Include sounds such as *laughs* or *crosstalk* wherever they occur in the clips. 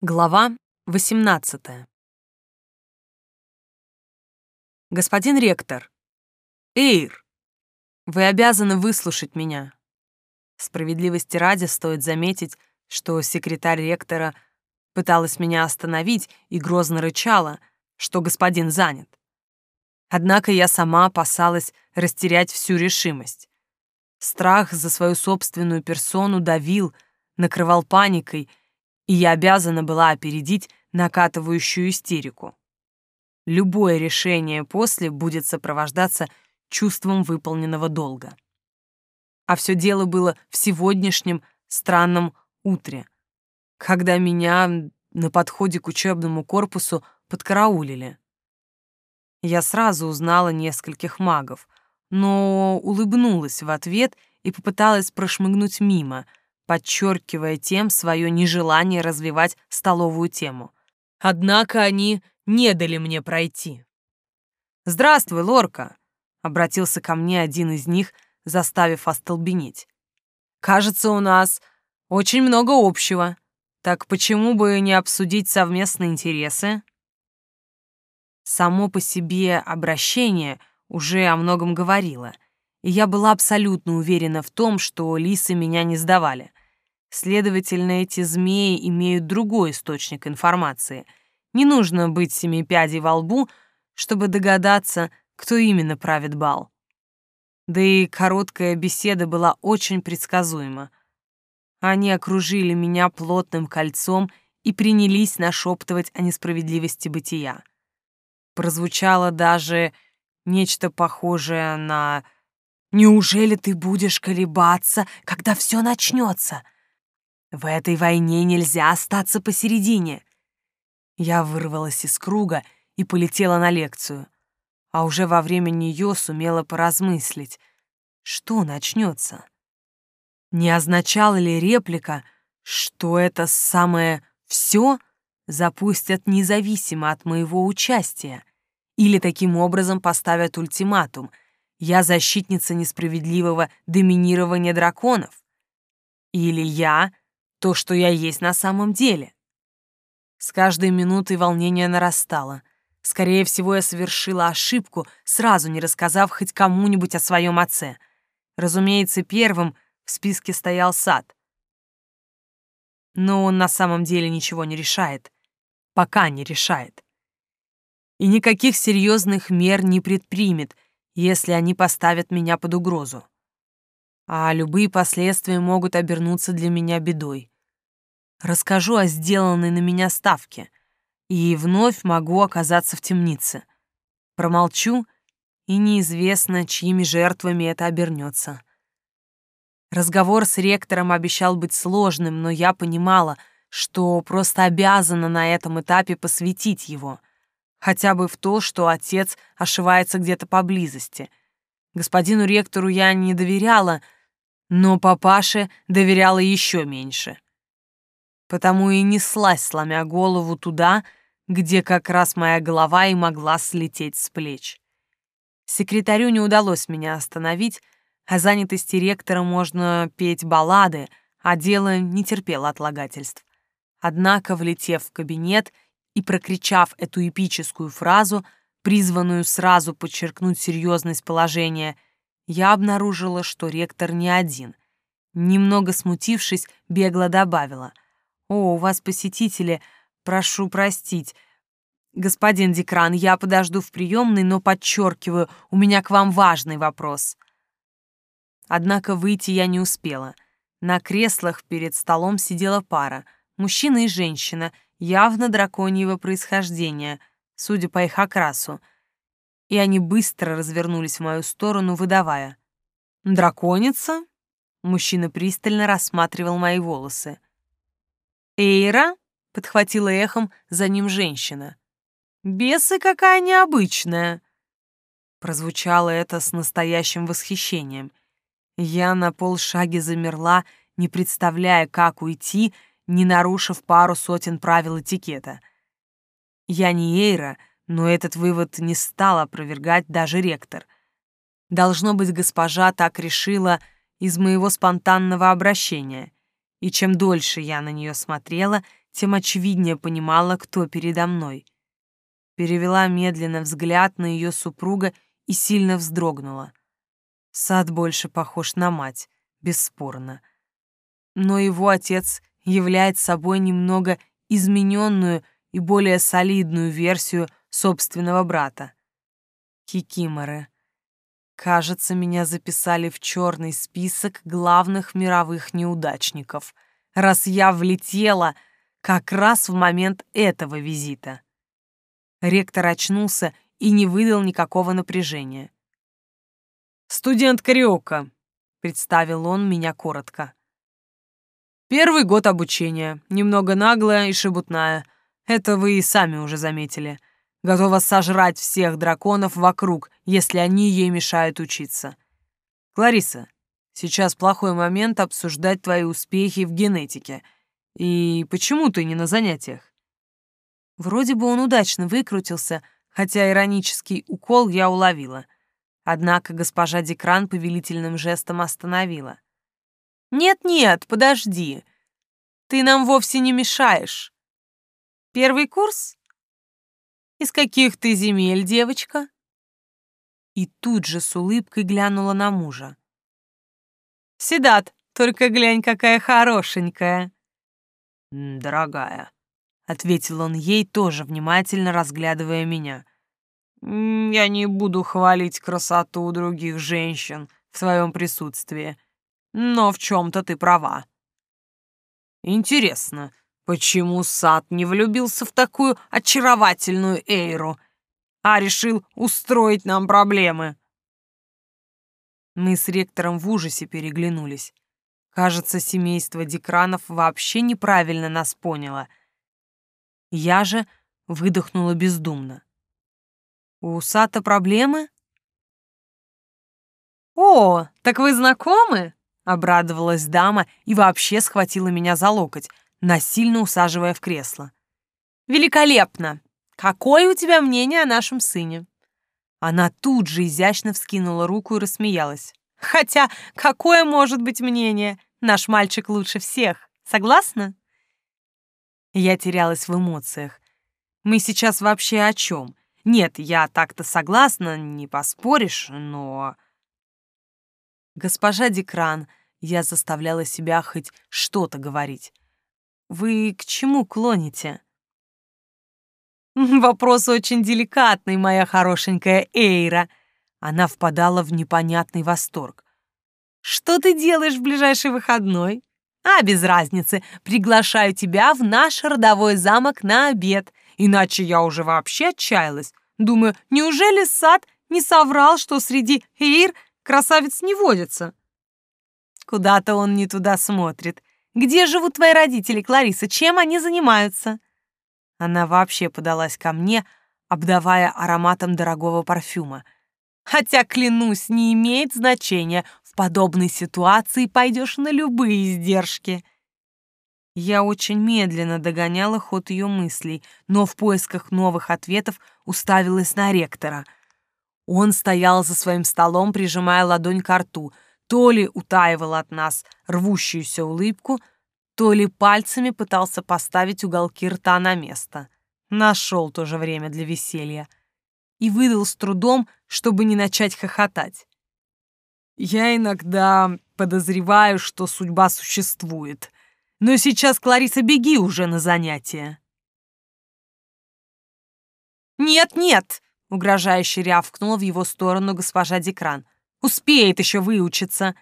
Глава 18. Господин ректор, Эйр, вы обязаны выслушать меня. Справедливости ради стоит заметить, что секретарь ректора пыталась меня остановить и грозно рычала, что господин занят. Однако я сама опасалась растерять всю решимость. Страх за свою собственную персону давил, накрывал паникой — и я обязана была опередить накатывающую истерику. Любое решение после будет сопровождаться чувством выполненного долга. А все дело было в сегодняшнем странном утре, когда меня на подходе к учебному корпусу подкараулили. Я сразу узнала нескольких магов, но улыбнулась в ответ и попыталась прошмыгнуть мимо — подчеркивая тем свое нежелание развивать столовую тему. Однако они не дали мне пройти. «Здравствуй, Лорка!» — обратился ко мне один из них, заставив остолбенеть. «Кажется, у нас очень много общего. Так почему бы не обсудить совместные интересы?» Само по себе обращение уже о многом говорило, и я была абсолютно уверена в том, что лисы меня не сдавали. Следовательно, эти змеи имеют другой источник информации. Не нужно быть семи пядей во лбу, чтобы догадаться, кто именно правит бал. Да и короткая беседа была очень предсказуема. Они окружили меня плотным кольцом и принялись нашептывать о несправедливости бытия. Прозвучало даже нечто похожее на «Неужели ты будешь колебаться, когда все начнется?» В этой войне нельзя остаться посередине. Я вырвалась из круга и полетела на лекцию, а уже во время нее сумела поразмыслить, что начнется. Не означала ли реплика, что это самое «все» запустят независимо от моего участия, или таким образом поставят ультиматум «я защитница несправедливого доминирования драконов», или «я то, что я есть на самом деле. С каждой минутой волнение нарастало. Скорее всего, я совершила ошибку, сразу не рассказав хоть кому-нибудь о своем отце. Разумеется, первым в списке стоял сад. Но он на самом деле ничего не решает. Пока не решает. И никаких серьезных мер не предпримет, если они поставят меня под угрозу а любые последствия могут обернуться для меня бедой. Расскажу о сделанной на меня ставке, и вновь могу оказаться в темнице. Промолчу, и неизвестно, чьими жертвами это обернется. Разговор с ректором обещал быть сложным, но я понимала, что просто обязана на этом этапе посвятить его, хотя бы в то, что отец ошивается где-то поблизости. Господину ректору я не доверяла, но папаше доверяла еще меньше. Потому и неслась, сломя голову туда, где как раз моя голова и могла слететь с плеч. Секретарю не удалось меня остановить, а занятости ректора можно петь баллады, а дело не терпело отлагательств. Однако, влетев в кабинет и прокричав эту эпическую фразу, призванную сразу подчеркнуть серьезность положения — я обнаружила, что ректор не один. Немного смутившись, бегло добавила. «О, у вас посетители, прошу простить. Господин Декран, я подожду в приемной, но подчеркиваю, у меня к вам важный вопрос». Однако выйти я не успела. На креслах перед столом сидела пара, мужчина и женщина, явно драконьего происхождения, судя по их окрасу — и они быстро развернулись в мою сторону, выдавая. «Драконица?» Мужчина пристально рассматривал мои волосы. «Эйра?» — подхватила эхом за ним женщина. «Бесы какая необычная!» Прозвучало это с настоящим восхищением. Я на полшаге замерла, не представляя, как уйти, не нарушив пару сотен правил этикета. Я не Эйра, но этот вывод не стал опровергать даже ректор. Должно быть, госпожа так решила из моего спонтанного обращения. И чем дольше я на нее смотрела, тем очевиднее понимала, кто передо мной. Перевела медленно взгляд на ее супруга и сильно вздрогнула. Сад больше похож на мать, бесспорно. Но его отец является собой немного измененную и более солидную версию собственного брата. Кикиморы. Кажется, меня записали в черный список главных мировых неудачников, раз я влетела как раз в момент этого визита. Ректор очнулся и не выдал никакого напряжения. «Студент Кариока», — представил он меня коротко. «Первый год обучения, немного наглая и шебутная. Это вы и сами уже заметили. Готова сожрать всех драконов вокруг, если они ей мешают учиться. Клариса, сейчас плохой момент обсуждать твои успехи в генетике. И почему ты не на занятиях?» Вроде бы он удачно выкрутился, хотя иронический укол я уловила — Однако госпожа Декран повелительным жестом остановила. «Нет-нет, подожди. Ты нам вовсе не мешаешь. Первый курс? Из каких ты земель, девочка?» И тут же с улыбкой глянула на мужа. «Седат, только глянь, какая хорошенькая!» «Дорогая», — ответил он ей, тоже внимательно разглядывая меня. Я не буду хвалить красоту других женщин в своем присутствии, но в чем-то ты права. Интересно, почему Сад не влюбился в такую очаровательную Эйру, а решил устроить нам проблемы? Мы с ректором в ужасе переглянулись. Кажется, семейство Декранов вообще неправильно нас поняло. Я же выдохнула бездумно. У Сата проблемы? О, так вы знакомы? Обрадовалась дама и вообще схватила меня за локоть, насильно усаживая в кресло. Великолепно! Какое у тебя мнение о нашем сыне? Она тут же изящно вскинула руку и рассмеялась. Хотя, какое может быть мнение? Наш мальчик лучше всех. Согласна? Я терялась в эмоциях. Мы сейчас вообще о чем? Нет, я так-то согласна, не поспоришь, но... Госпожа Декран, я заставляла себя хоть что-то говорить. Вы к чему клоните? *laughs* Вопрос очень деликатный, моя хорошенькая Эйра. Она впадала в непонятный восторг. Что ты делаешь в ближайший выходной? А, без разницы, приглашаю тебя в наш родовой замок на обед. Иначе я уже вообще отчаялась. Думаю, неужели сад не соврал, что среди эйр красавиц не водится? Куда-то он не туда смотрит. Где живут твои родители, Клариса? Чем они занимаются? Она вообще подалась ко мне, обдавая ароматом дорогого парфюма. Хотя, клянусь, не имеет значения. В подобной ситуации пойдешь на любые издержки. Я очень медленно догоняла ход ее мыслей, но в поисках новых ответов уставилась на ректора. Он стоял за своим столом, прижимая ладонь к рту, то ли утаивал от нас рвущуюся улыбку, то ли пальцами пытался поставить уголки рта на место. Нашел тоже время для веселья. И выдал с трудом, чтобы не начать хохотать. «Я иногда подозреваю, что судьба существует», но сейчас, Клариса, беги уже на занятия. «Нет-нет!» — угрожающе рявкнула в его сторону госпожа Декран. «Успеет еще выучиться.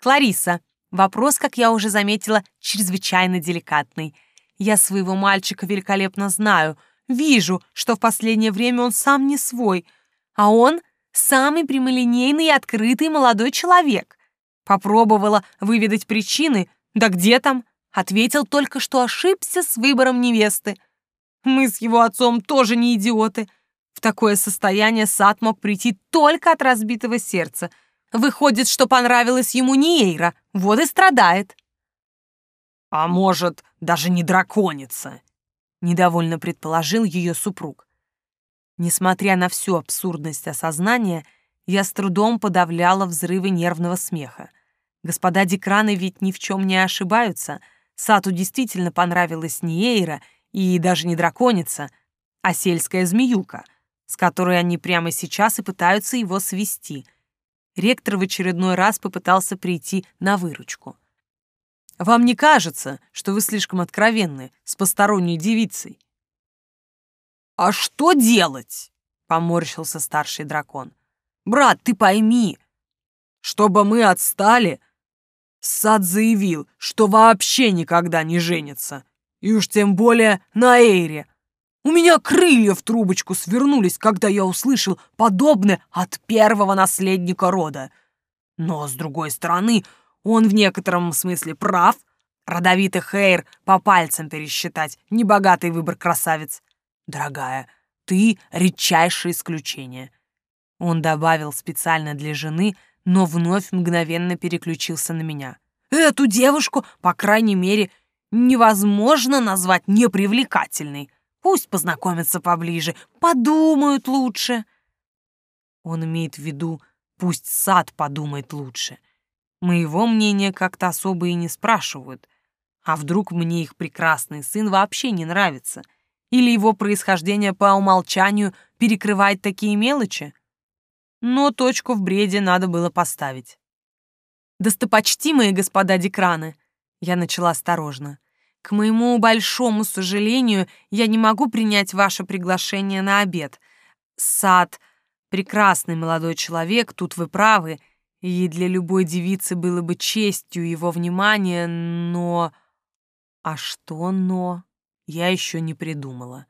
Клариса, вопрос, как я уже заметила, чрезвычайно деликатный. Я своего мальчика великолепно знаю, вижу, что в последнее время он сам не свой, а он самый прямолинейный и открытый молодой человек. Попробовала выведать причины, да где там, Ответил только, что ошибся с выбором невесты. Мы с его отцом тоже не идиоты. В такое состояние сад мог прийти только от разбитого сердца. Выходит, что понравилось ему не Эйра, вот и страдает. «А может, даже не драконица?» — недовольно предположил ее супруг. Несмотря на всю абсурдность осознания, я с трудом подавляла взрывы нервного смеха. Господа Декраны ведь ни в чем не ошибаются — Сату действительно понравилась не Эйра и даже не драконица, а сельская змеюка, с которой они прямо сейчас и пытаются его свести. Ректор в очередной раз попытался прийти на выручку. «Вам не кажется, что вы слишком откровенны с посторонней девицей?» «А что делать?» — поморщился старший дракон. «Брат, ты пойми, чтобы мы отстали, Сад заявил, что вообще никогда не женится. И уж тем более на Эйре. У меня крылья в трубочку свернулись, когда я услышал подобное от первого наследника рода. Но, с другой стороны, он в некотором смысле прав. Родовитый Хейр по пальцам пересчитать. Небогатый выбор красавец. Дорогая, ты редчайшее исключение. Он добавил специально для жены — но вновь мгновенно переключился на меня. «Эту девушку, по крайней мере, невозможно назвать непривлекательной. Пусть познакомятся поближе, подумают лучше». Он имеет в виду, пусть сад подумает лучше. Моего мнения как-то особо и не спрашивают. А вдруг мне их прекрасный сын вообще не нравится? Или его происхождение по умолчанию перекрывает такие мелочи? но точку в бреде надо было поставить. «Достопочтимые господа декраны!» Я начала осторожно. «К моему большому сожалению, я не могу принять ваше приглашение на обед. Сад — прекрасный молодой человек, тут вы правы, и для любой девицы было бы честью его внимание, но... А что «но»? Я еще не придумала.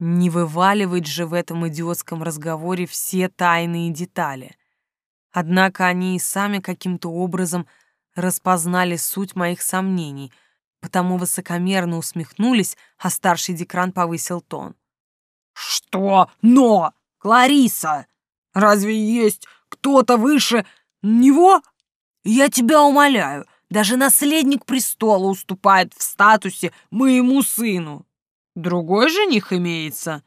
Не вываливать же в этом идиотском разговоре все тайные детали. Однако они и сами каким-то образом распознали суть моих сомнений, потому высокомерно усмехнулись, а старший декран повысил тон. «Что? Но! Клариса! Разве есть кто-то выше него? Я тебя умоляю, даже наследник престола уступает в статусе моему сыну!» Другой жених имеется.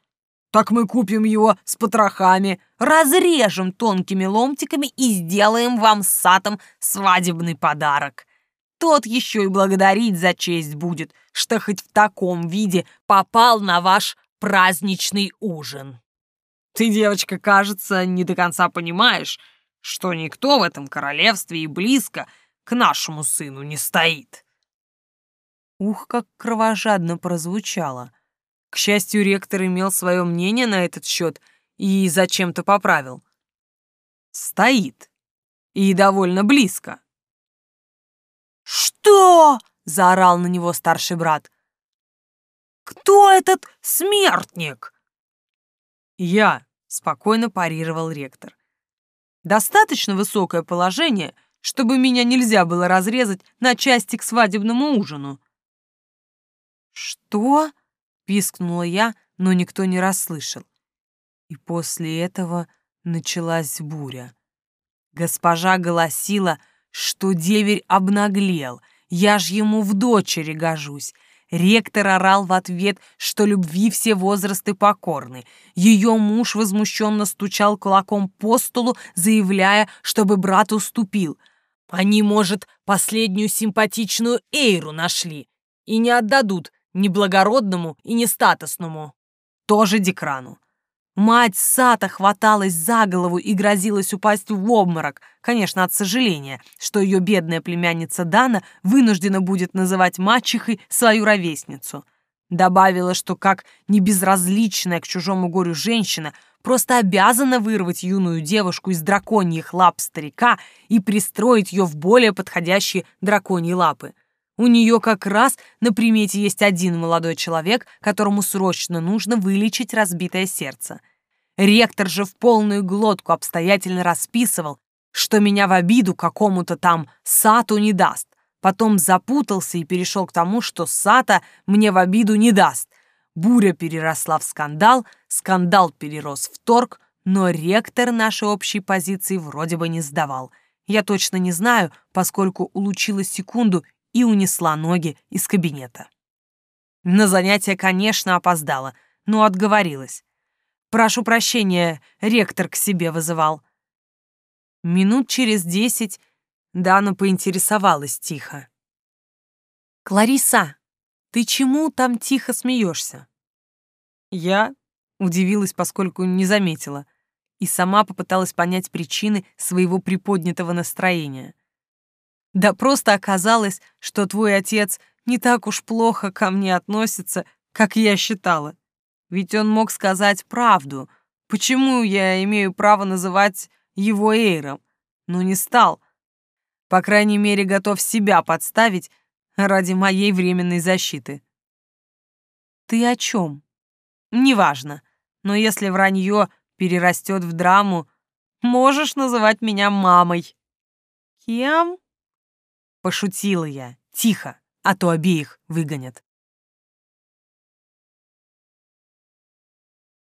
Так мы купим его с потрохами, разрежем тонкими ломтиками и сделаем вам с Сатом свадебный подарок. Тот еще и благодарить за честь будет, что хоть в таком виде попал на ваш праздничный ужин. Ты, девочка, кажется, не до конца понимаешь, что никто в этом королевстве и близко к нашему сыну не стоит. Ух, как кровожадно прозвучало. К счастью, ректор имел свое мнение на этот счет и зачем-то поправил. Стоит. И довольно близко. «Что?» — заорал на него старший брат. «Кто этот смертник?» «Я», — спокойно парировал ректор. «Достаточно высокое положение, чтобы меня нельзя было разрезать на части к свадебному ужину». «Что?» Пискнула я, но никто не расслышал. И после этого началась буря. Госпожа голосила, что деверь обнаглел, я ж ему в дочери гожусь. Ректор орал в ответ, что любви все возрасты покорны. Ее муж возмущенно стучал кулаком по столу, заявляя, чтобы брат уступил. Они, может, последнюю симпатичную Эйру нашли и не отдадут не благородному и не статусному. Тоже Декрану. Мать Сата хваталась за голову и грозилась упасть в обморок, конечно, от сожаления, что ее бедная племянница Дана вынуждена будет называть мачехой свою ровесницу. Добавила, что как небезразличная к чужому горю женщина просто обязана вырвать юную девушку из драконьих лап старика и пристроить ее в более подходящие драконьи лапы. У нее как раз на примете есть один молодой человек, которому срочно нужно вылечить разбитое сердце. Ректор же в полную глотку обстоятельно расписывал, что меня в обиду какому-то там Сату не даст. Потом запутался и перешел к тому, что Сата мне в обиду не даст. Буря переросла в скандал, скандал перерос в торг, но ректор нашей общей позиции вроде бы не сдавал. Я точно не знаю, поскольку улучила секунду и унесла ноги из кабинета. На занятие, конечно, опоздала, но отговорилась. «Прошу прощения, ректор к себе вызывал». Минут через десять Дана поинтересовалась тихо. Клариса, ты чему там тихо смеешься? Я удивилась, поскольку не заметила, и сама попыталась понять причины своего приподнятого настроения. Да просто оказалось, что твой отец не так уж плохо ко мне относится, как я считала. Ведь он мог сказать правду. Почему я имею право называть его Эйром? Но не стал. По крайней мере, готов себя подставить ради моей временной защиты. Ты о чем? Неважно, но если вранье перерастет в драму, можешь называть меня мамой. Кем? Пошутила я. Тихо, а то обеих выгонят.